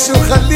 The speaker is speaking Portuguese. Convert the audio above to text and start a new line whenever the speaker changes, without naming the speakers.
deixa o.